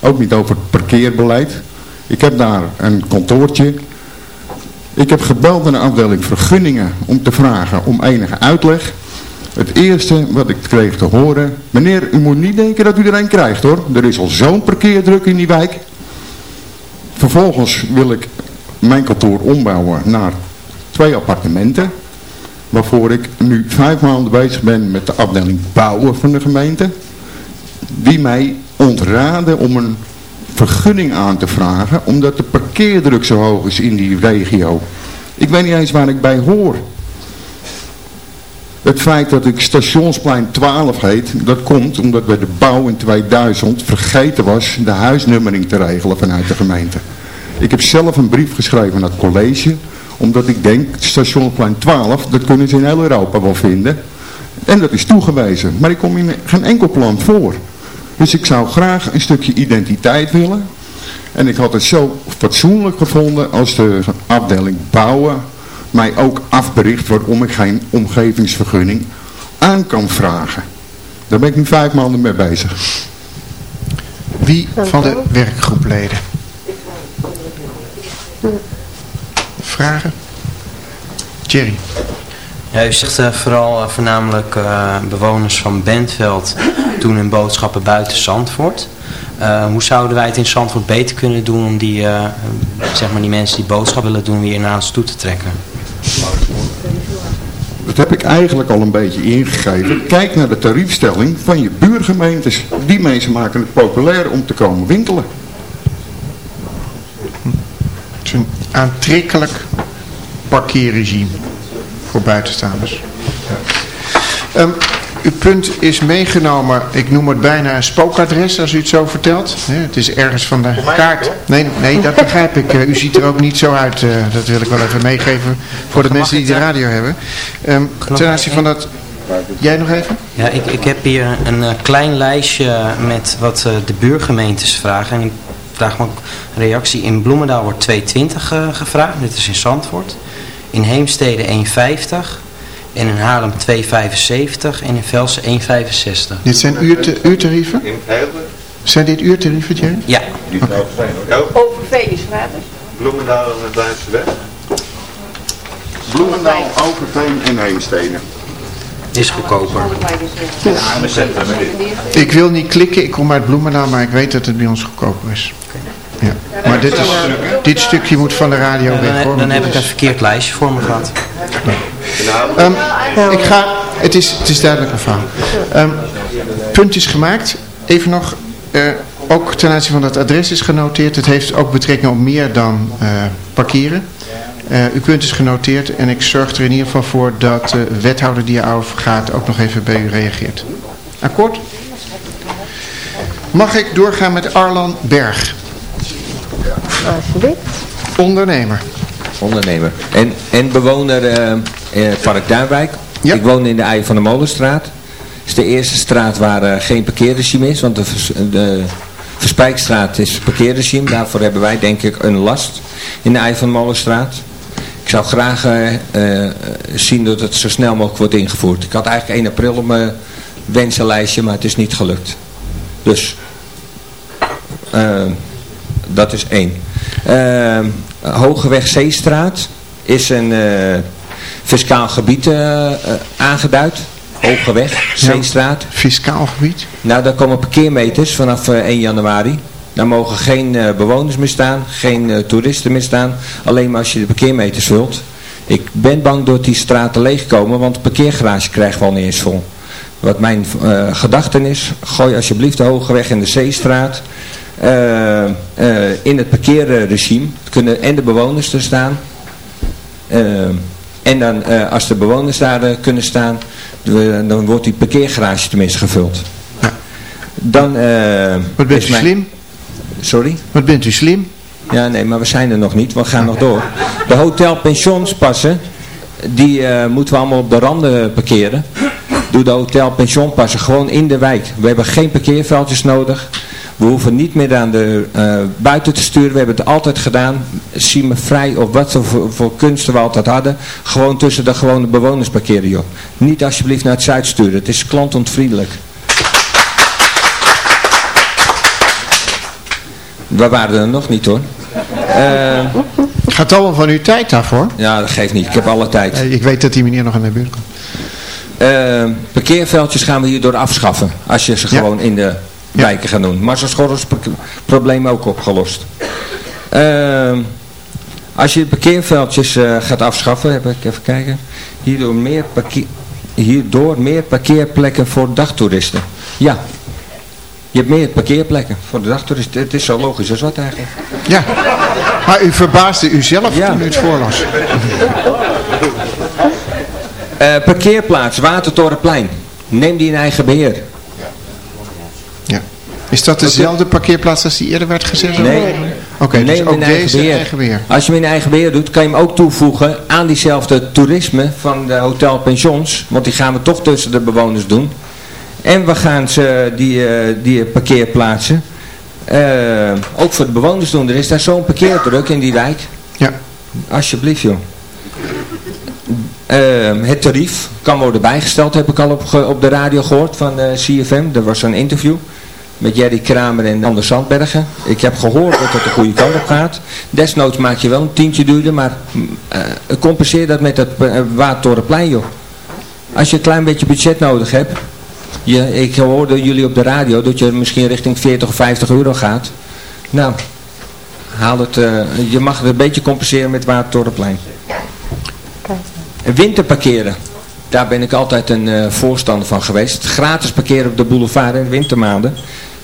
Ook niet over het parkeerbeleid. Ik heb daar een kantoortje. Ik heb gebeld naar de afdeling vergunningen om te vragen om enige uitleg. Het eerste wat ik kreeg te horen, meneer, u moet niet denken dat u er een krijgt hoor. Er is al zo'n parkeerdruk in die wijk. Vervolgens wil ik mijn kantoor ombouwen naar twee appartementen. Waarvoor ik nu vijf maanden bezig ben met de afdeling bouwen van de gemeente. Die mij ontraden om een vergunning aan te vragen. Omdat de parkeerdruk zo hoog is in die regio. Ik weet niet eens waar ik bij hoor. Het feit dat ik stationsplein 12 heet, dat komt omdat bij de bouw in 2000 vergeten was de huisnummering te regelen vanuit de gemeente. Ik heb zelf een brief geschreven naar het college, omdat ik denk, stationsplein 12, dat kunnen ze in heel Europa wel vinden. En dat is toegewezen, maar ik kom in geen enkel plan voor. Dus ik zou graag een stukje identiteit willen. En ik had het zo fatsoenlijk gevonden als de afdeling bouwen mij ook afbericht waarom ik geen omgevingsvergunning aan kan vragen. Daar ben ik nu vijf maanden mee bezig. Wie van de werkgroepleden? Vragen? Jerry. Ja, u zegt uh, vooral uh, voornamelijk uh, bewoners van Bentveld doen hun boodschappen buiten Zandvoort. hoe zouden wij het in Zandvoort beter kunnen doen om die, zeg maar die mensen die boodschap willen doen weer naar ons toe te trekken? Dat heb ik eigenlijk al een beetje ingegeven. Kijk naar de tariefstelling van je buurgemeentes. Die mensen maken het populair om te komen winkelen. Aantrekkelijk parkeerregime voor buitenstaanders. Ja. Um, uw punt is meegenomen, ik noem het bijna een spookadres als u het zo vertelt. het is ergens van de kaart. Nee, nee, dat begrijp ik. Eh, u ziet er ook niet zo uit. Uh, dat wil ik wel even meegeven voor de mensen die de radio hebben. Um, ten aanzien van dat... Jij nog even? Ja, ik, ik heb hier een uh, klein lijstje met wat de buurgemeentes vragen. En ik vraag me ook een reactie. In Bloemendaal wordt 2,20 gevraagd. Dit is in Zandvoort. In Heemstede 1,50. En in Haarlem 2,75 en in Velsen 1,65. Dit zijn uurte, uurtarieven? Zijn dit uurtarieven, Jerry? Ja. Okay. Overveen is gratis. Bloemendaal en het Duitse weg? Bloemendaal, Overveen en Heemstede. Is goedkoper. Ik wil niet klikken, ik kom uit Bloemendaal, maar ik weet dat het bij ons goedkoper is. Ja. Maar dit, is, dit stukje moet van de radio weg. Dan, dan heb ik een verkeerd lijstje voor me gehad. Um, ik ga, het is, het is duidelijk mevrouw. Um, punt is gemaakt. Even nog, uh, ook ten aanzien van dat adres is genoteerd. Het heeft ook betrekking op meer dan uh, parkeren. Uh, uw punt is genoteerd en ik zorg er in ieder geval voor dat de wethouder die erover gaat ook nog even bij u reageert. Akkoord? Mag ik doorgaan met Arlan Berg? Alsjeblieft. Ondernemer. Ondernemer. En, en bewoner uh, eh, Park Duinwijk. Ik woon in de Ei van de Molenstraat. Het is de eerste straat waar eh, geen parkeerregime is, want de, vers- de Verspijkstraat is parkeerregime. Daarvoor hebben wij denk ik een last in de Ei van de Molenstraat. Ik zou graag zien dat het zo snel mogelijk wordt ingevoerd. Ik had eigenlijk 1 april op mijn wensenlijstje, maar het is niet gelukt. Dus, dat is één. Eh, Hogeweg Zeestraat is een eh, fiscaal gebied eh, eh, aangeduid. Hogeweg, Zeestraat. Fiscaal gebied? Nou, daar komen parkeermeters vanaf eh, 1 januari. Daar mogen geen bewoners meer staan, geen toeristen meer staan. Alleen maar als je de parkeermeters vult. Ik ben bang dat die straten leegkomen, want de parkeergarage krijgen we al niet eens vol. Wat mijn eh gedachten is, gooi alsjeblieft de Hogeweg en de Zeestraat in het parkeerregime. Kunnen en de bewoners er staan. Eh, en dan eh, als de bewoners daar eh, kunnen staan, dan wordt die parkeergarage tenminste gevuld. Dan, eh, Wat bent u mijn- slim? Sorry? Wat bent u slim? Ja, nee, maar we zijn er nog niet. We gaan nog door. De hotelpensionspassen, die eh, moeten we allemaal op de randen parkeren. Doe de hotelpensionpassen gewoon in de wijk. We hebben geen parkeerveldjes nodig. We hoeven niet meer aan de eh, buiten te sturen. We hebben het altijd gedaan. Zie me vrij of wat voor, voor kunsten we altijd hadden. Gewoon tussen de gewone bewoners parkeren, joh. Niet alsjeblieft naar het zuid sturen. Het is klantontvriendelijk. We waren er nog niet hoor. Eh, Gaat allemaal van uw tijd daarvoor? ja, dat geeft niet. Ik heb alle tijd. Eh, Ik weet dat die meneer nog aan de buurt komt. Parkeerveldjes gaan we hierdoor afschaffen. Als je ze gewoon in de wijken gaat doen. Maar zo is het probleem ook opgelost. Eh, als je parkeerveldjes eh, gaat afschaffen, heb ik even kijken. Hierdoor meer, parkeer, hierdoor meer parkeerplekken voor dagtoeristen. Ja. Je hebt meer parkeerplekken voor de dagtoeristen. Het is zo logisch als wat eigenlijk. Ja, maar u verbaasde uzelf toen u het voorlas. Eh, parkeerplaats, Watertorenplein. Neem die in eigen beheer. Is dat dezelfde parkeerplaats als die eerder werd gezet? Nee. Oké, dus Neem ook in eigen deze eigen beheer. Als je hem in eigen beheer doet, kan je hem ook toevoegen aan diezelfde toerisme van de hotelpensions. Want die gaan we toch tussen de bewoners doen. En we gaan ze die, eh, die parkeerplaatsen eh, ook voor de bewoners doen. Er is daar zo'n parkeerdruk in die wijk. Ja. Alsjeblieft joh. Eh, het tarief kan worden bijgesteld, heb ik al op, op de radio gehoord van eh, CFM. Er was een interview met Jerry Kramer en Anders Zandbergen. Ik heb gehoord dat het de goede kant op gaat. Desnoods maak je wel een tientje duurder, maar eh, compenseer dat met het uh, Watertorenplein joh. Als je een klein beetje budget nodig hebt. Je, ik hoorde jullie op de radio dat je misschien richting 40 of 50 euro gaat. Nou, haal het, eh, je mag het een beetje compenseren met Watertorenplein. Winterparkeren. Daar ben ik altijd een eh, voorstander van geweest. Gratis parkeren op de boulevard in de wintermaanden.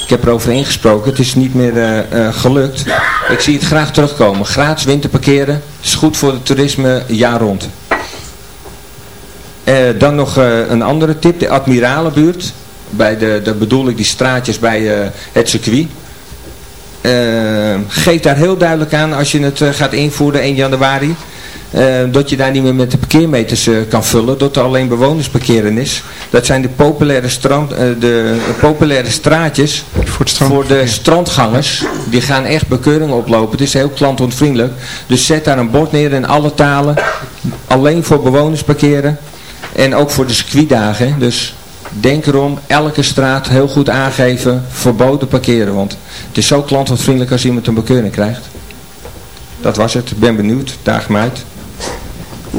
Ik heb erover ingesproken. Het is niet meer eh, eh, gelukt. Ik zie het graag terugkomen. Gratis winterparkeren. Is goed voor het toerisme jaar rond. Eh, dan nog een andere tip. De Admiralenbuurt. Bij de, dat bedoel ik die straatjes bij het circuit. Eh, geef daar heel duidelijk aan als je het gaat invoeren 1 januari. Eh, dat je daar niet meer met de parkeermeters eh, kan vullen. Dat er alleen bewoners parkeren is. Dat zijn de populaire, strand, eh, de populaire straatjes voor, de strandgangers. Die gaan echt bekeuringen oplopen. Het is heel klantontvriendelijk. Dus zet daar een bord neer in alle talen. Alleen voor bewoners parkeren. En ook voor de circuitdagen. Dus denk erom, elke straat heel goed aangeven, verboden parkeren. Want het is zo klantonvriendelijk als iemand een bekeuring krijgt. Dat was het. Ik ben benieuwd. Daag me uit.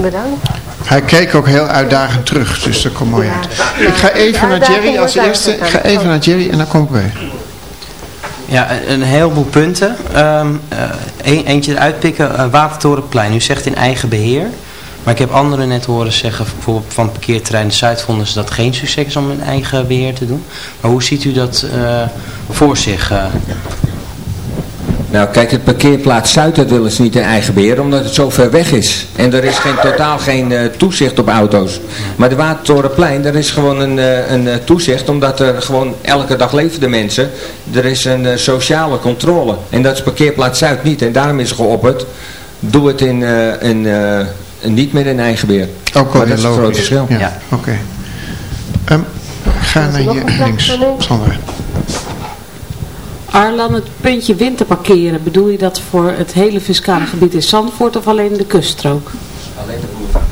Bedankt. Hij keek ook heel uitdagend terug, dus dat komt mooi uit. Ik ga even naar Jerry als eerste. Ik ga even naar Jerry en dan kom ik bij. Ja, een, heleboel punten. Ehm, eh, een- eentje eruit pikken, eh, Watertorenplein. U zegt in eigen beheer. Maar ik heb anderen net horen zeggen, bijvoorbeeld van parkeerterrein Zuid vonden ze dat geen succes is om in eigen beheer te doen. Maar hoe ziet u dat eh, voor zich? Nou kijk, het parkeerplaats Zuid dat willen ze niet in eigen beheer, omdat het zo ver weg is. En er is geen, totaal geen eh, toezicht op auto's. Maar de Watertorenplein, daar is gewoon een, eh, een eh, toezicht, omdat er gewoon elke dag leven de mensen. Er is een eh, sociale controle. En dat is parkeerplaats Zuid niet. En daarom is er geopperd, doe het in, eh, in, eh, niet meer in eigen beheer. Ook Maar dat is grote logisch. verschil. Ja, oké. Ehm, ga naar je links, Sandra. Arlan, het puntje winterparkeren, bedoel je dat voor het hele fiscale gebied in Zandvoort of alleen de kuststrook? Alleen de boulevard.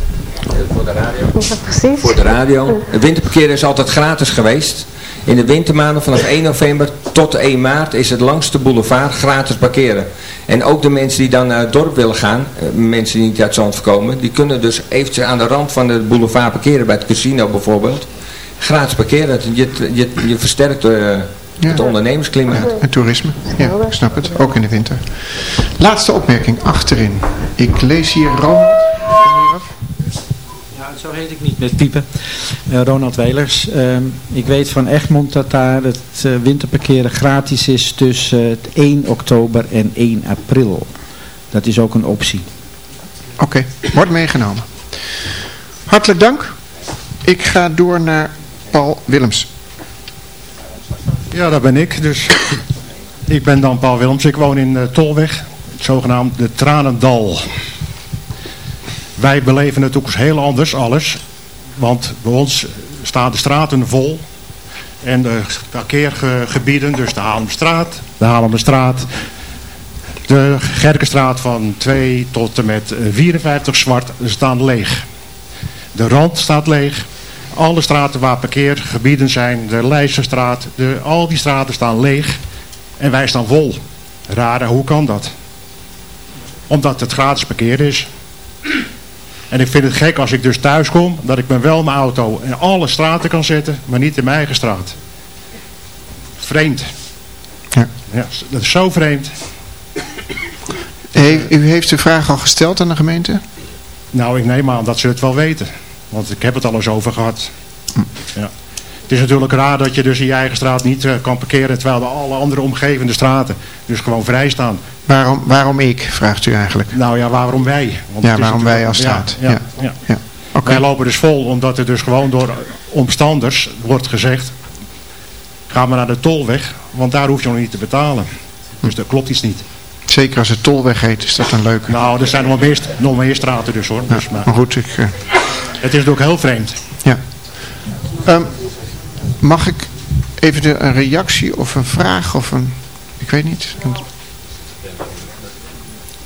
Voor de radio. precies? Voor de radio. Het winterparkeren is altijd gratis geweest. In de wintermaanden vanaf 1 november tot 1 maart is het langs de boulevard gratis parkeren. En ook de mensen die dan naar het dorp willen gaan, eh, mensen die niet uit Zandvoort komen, die kunnen dus eventjes aan de rand van de boulevard parkeren, bij het casino bijvoorbeeld. Gratis parkeren, je, je, je versterkt eh, het ondernemersklimaat. Het toerisme, ja, ik snap het. Ook in de winter. Laatste opmerking, achterin. Ik lees hier Ronald. Ja, zo heet ik niet met piepen. Eh, Ronald Welers. Ehm, ik weet van Egmond dat daar het eh, winterparkeren gratis is tussen het 1 oktober en 1 april. Dat is ook een optie. Oké, wordt meegenomen. Hartelijk dank. Ik ga door naar Paul Willems. Ja, dat ben ik. Dus ik ben dan Paul Willems. Ik woon in uh, Tolweg, het zogenaamd de Tranendal. Wij beleven het ook eens heel anders alles. Want bij ons staan de straten vol. En de parkeergebieden, dus de Haarlemstraat, de Haarlemmerstraat, de Gerkenstraat van 2 tot en met 54 zwart staan leeg. De rand staat leeg. Alle straten waar parkeergebieden zijn, de Leijsterstraat, de, al die straten staan leeg. En wij staan vol. Rare, hoe kan dat? Omdat het gratis parkeer is. En ik vind het gek als ik dus thuis kom, dat ik me wel mijn auto in alle straten kan zetten, maar niet in mijn eigen straat. Vreemd. Ja. ja dat is zo vreemd. Hey, u heeft de vraag al gesteld aan de gemeente? Nou, ik neem aan dat ze het wel weten. Want ik heb het al eens over gehad. Ja. Het is natuurlijk raar dat je dus in je eigen straat niet uh, kan parkeren, terwijl de alle andere omgevende straten dus gewoon vrij staan. Waarom, waarom ik, vraagt u eigenlijk? Nou ja, waarom wij? Want ja, waarom wij als straat. Ja, ja, ja. ja. Okay. Wij lopen dus vol, omdat er dus gewoon door omstanders wordt gezegd, ga maar naar de tolweg, want daar hoef je nog niet te betalen. Dus dat klopt iets niet. Zeker als het tolweg heet, is dat een leuke. Nou, er zijn nog meer, nog meer straten dus hoor. Ja, dus, maar, maar goed, ik... Uh... Het is ook heel vreemd. Ja. Um, mag ik even de, een reactie of een vraag of een... Ik weet niet. Een...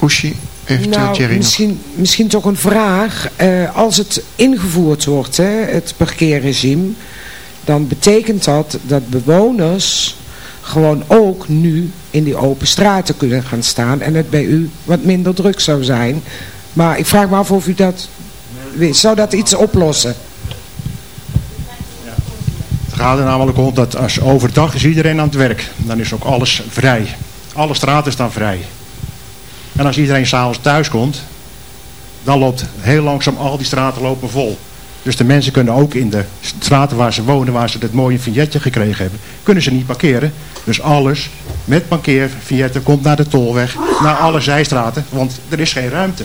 Oeshi, heeft nou, Jerry misschien, misschien toch een vraag. Uh, als het ingevoerd wordt, hè, het parkeerregime... dan betekent dat dat bewoners gewoon ook nu in die open straten kunnen gaan staan... en het bij u wat minder druk zou zijn. Maar ik vraag me af of u dat zou dat iets oplossen? Het gaat er namelijk om dat als overdag is iedereen aan het werk. Dan is ook alles vrij. Alle straten staan vrij. En als iedereen s'avonds thuis komt, dan loopt heel langzaam al die straten lopen vol. Dus de mensen kunnen ook in de straten waar ze wonen, waar ze dat mooie vignetje gekregen hebben, kunnen ze niet parkeren. Dus alles met parkeervignetten komt naar de tolweg, naar alle zijstraten, want er is geen ruimte.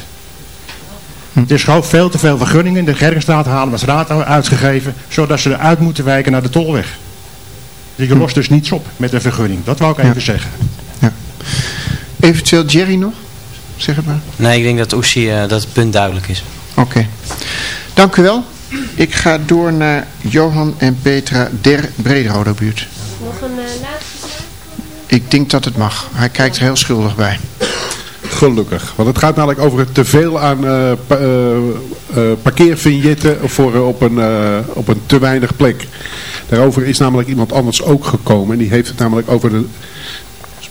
Het is gewoon veel te veel vergunningen in de Gerkenstraat, Haarlemmerstraat uitgegeven, zodat ze eruit moeten wijken naar de tolweg. Dus je lost dus niets op met een vergunning. Dat wou ik even ja. zeggen. Ja. Eventueel Jerry nog? Zeg het maar. Nee, ik denk dat Oeshi, uh, dat het punt duidelijk is. Oké. Okay. Dank u wel. Ik ga door naar Johan en Petra der Brederode buurt. Nog een uh, laatste vraag? Ik denk dat het mag. Hij kijkt er heel schuldig bij. Gelukkig. Want het gaat namelijk over te veel aan uh, pa uh, uh, parkeervignetten voor, op, een, op een te weinig plek. Daarover is namelijk iemand anders ook gekomen. En die heeft het namelijk over de...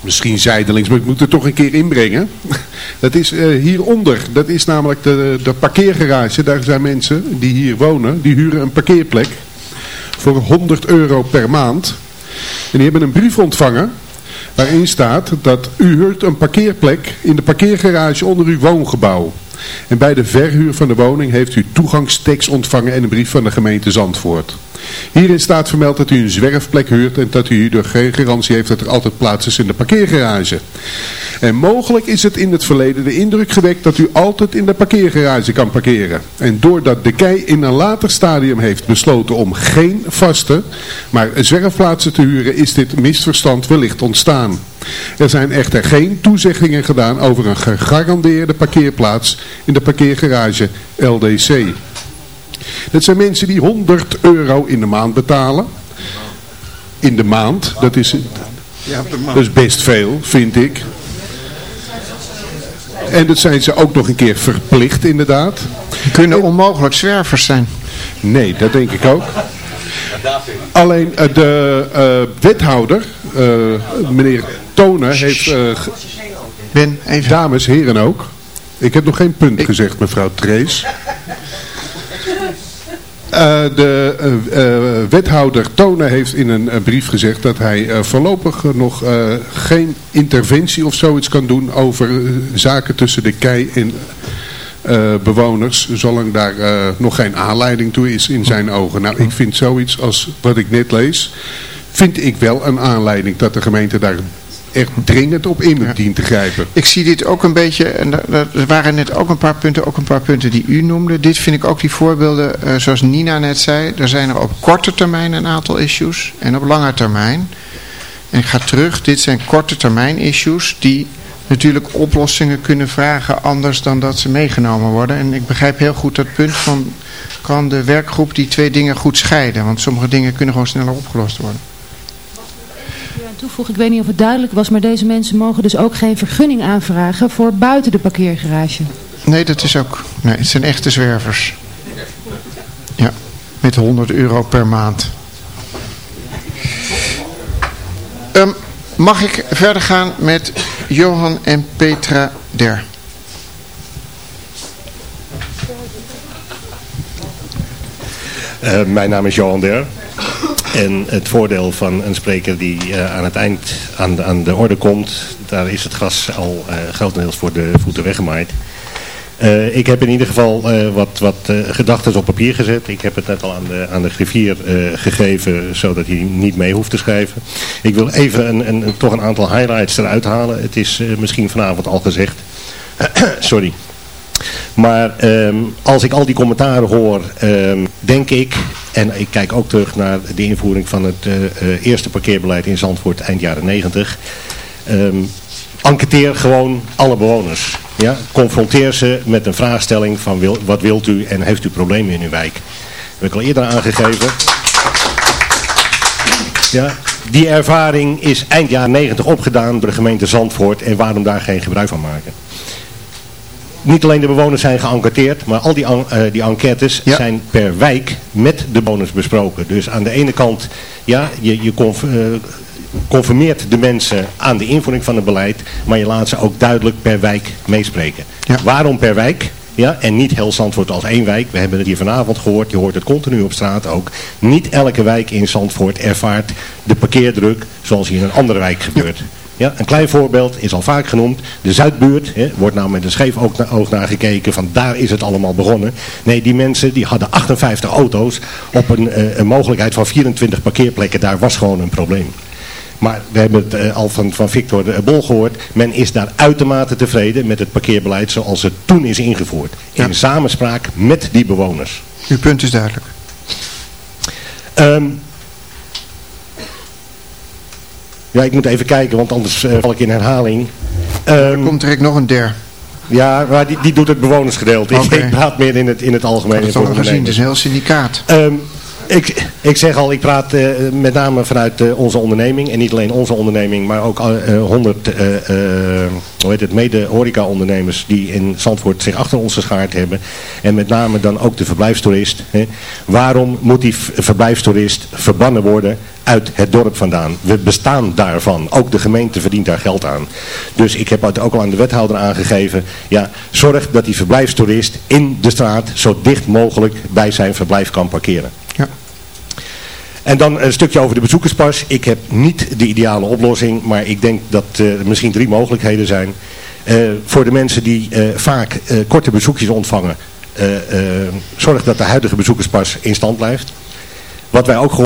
Misschien zijdelings, maar ik moet het toch een keer inbrengen. Dat is hieronder. Dat is namelijk de, de parkeergarage. Daar zijn mensen die hier wonen. Die huren een parkeerplek. Voor 100 euro per maand. En die hebben een brief ontvangen waarin staat dat u huurt een parkeerplek in de parkeergarage onder uw woongebouw. En bij de verhuur van de woning heeft u toegangstekst ontvangen en een brief van de gemeente Zandvoort. Hierin staat vermeld dat u een zwerfplek huurt en dat u hierdoor geen garantie heeft dat er altijd plaats is in de parkeergarage. En mogelijk is het in het verleden de indruk gewekt dat u altijd in de parkeergarage kan parkeren. En doordat de KEI in een later stadium heeft besloten om geen vaste, maar zwerfplaatsen te huren, is dit misverstand wellicht ontstaan. Er zijn echter geen toezeggingen gedaan over een gegarandeerde parkeerplaats in de parkeergarage LDC. Het zijn mensen die 100 euro in de maand betalen. In de maand, dat is, dat is best veel, vind ik. En dat zijn ze ook nog een keer verplicht inderdaad. Kunnen onmogelijk zwervers zijn. Nee, dat denk ik ook. Alleen eh, de eh, wethouder, eh, meneer Tonen, heeft... eh, ge- ben, even. Dames, heren ook. Ik heb nog geen punt gezegd, mevrouw Trees. Eh, de eh, wethouder Tonen heeft in een brief gezegd dat hij eh, voorlopig nog eh, geen interventie of zoiets kan doen over zaken tussen de kei en eh, bewoners, zolang daar eh, nog geen aanleiding toe is in zijn ogen. Nou, ik vind zoiets als wat ik net lees, vind ik wel een aanleiding dat de gemeente daar echt dringend op in dient te grijpen. Ik zie dit ook een beetje, en er waren net ook een paar punten, ook een paar punten die u noemde. Dit vind ik ook die voorbeelden, eh, zoals Nina net zei, er zijn er op korte termijn een aantal issues en op lange termijn. En ik ga terug, dit zijn korte termijn issues die natuurlijk oplossingen kunnen vragen anders dan dat ze meegenomen worden. En ik begrijp heel goed dat punt van, kan de werkgroep die twee dingen goed scheiden? Want sommige dingen kunnen gewoon sneller opgelost worden. Toevoegen, ik weet niet of het duidelijk was, maar deze mensen mogen dus ook geen vergunning aanvragen voor buiten de parkeergarage. Nee, dat is ook. Nee, het zijn echte zwervers. Ja, met 100 euro per maand. Ehm, mag ik verder gaan met Johan en Petra Der? Eh, mijn naam is Johan Der. En het voordeel van een spreker die eh, aan het eind aan de, aan de orde komt, daar is het gras al eh, grotendeels voor de voeten weggemaaid. Eh, ik heb in ieder geval wat, wat gedachten op papier gezet. Ik heb het net al aan de, aan de griffier gegeven, zodat hij niet mee hoeft te schrijven. Ik wil even een, een, toch een aantal highlights eruit halen. Het is misschien vanavond al gezegd. Sorry. Maar ehm, als ik al die commentaren hoor, ehm, denk ik, en ik kijk ook terug naar de invoering van het eh, eh, eerste parkeerbeleid in Zandvoort eind jaren 90. ehm, enquêteer gewoon alle bewoners. Ja? Confronteer ze met een vraagstelling van wat wilt u en heeft u problemen in uw wijk. Dat heb ik al eerder aangegeven. Ja, die ervaring is eind jaren 90 opgedaan door de gemeente Zandvoort en waarom daar geen gebruik van maken niet alleen de bewoners zijn geënquêteerd, maar al die, eh, die enquêtes zijn per wijk met de bewoners besproken. Dus aan de ene kant, ja, je, je conf- eh, conformeert de mensen aan de invoering van het beleid, maar je laat ze ook duidelijk per wijk meespreken. Waarom per wijk? Ja, en niet heel Zandvoort als één wijk. We hebben het hier vanavond gehoord, je hoort het continu op straat ook. Niet elke wijk in Zandvoort ervaart de parkeerdruk zoals hier in een andere wijk gebeurt. Ja, een klein voorbeeld is al vaak genoemd. De Zuidbuurt hè, wordt nou met een scheef oog naar, oog naar gekeken van daar is het allemaal begonnen. Nee, die mensen die hadden 58 auto's op een, eh, een mogelijkheid van 24 parkeerplekken. Daar was gewoon een probleem. Maar we hebben het eh, al van, van Victor de Bol gehoord. Men is daar uitermate tevreden met het parkeerbeleid zoals het toen is ingevoerd. In samenspraak met die bewoners. Uw punt is duidelijk. Ehm, ja, ik moet even kijken, want anders eh, val ik in herhaling. er komt direct nog een der. Ja, maar die, die doet het bewonersgedeelte. Ik- Oké. Ik praat meer in het, in het algemeen. Dat is al gezien, het is een heel syndicaat. Ehm, ik, ik zeg al, ik praat eh, met name vanuit eh, onze onderneming. En niet alleen onze onderneming, maar ook eh, honderd het, mede-horeca-ondernemers die in Zandvoort zich achter ons geschaard hebben. En met name dan ook de verblijfstoerist. Hè. Waarom moet die verblijfstoerist verbannen worden uit het dorp vandaan? We bestaan daarvan. Ook de gemeente verdient daar geld aan. Dus ik heb het ook al aan de wethouder aangegeven. Ja, zorg dat die verblijfstoerist in de straat zo dicht mogelijk bij zijn verblijf kan parkeren. En dan een stukje over de bezoekerspas. Ik heb niet de ideale oplossing, maar ik denk dat eh, er misschien drie mogelijkheden zijn. Eh, voor de mensen die eh, vaak korte bezoekjes ontvangen, zorg dat de huidige bezoekerspas in stand blijft. Wat wij ook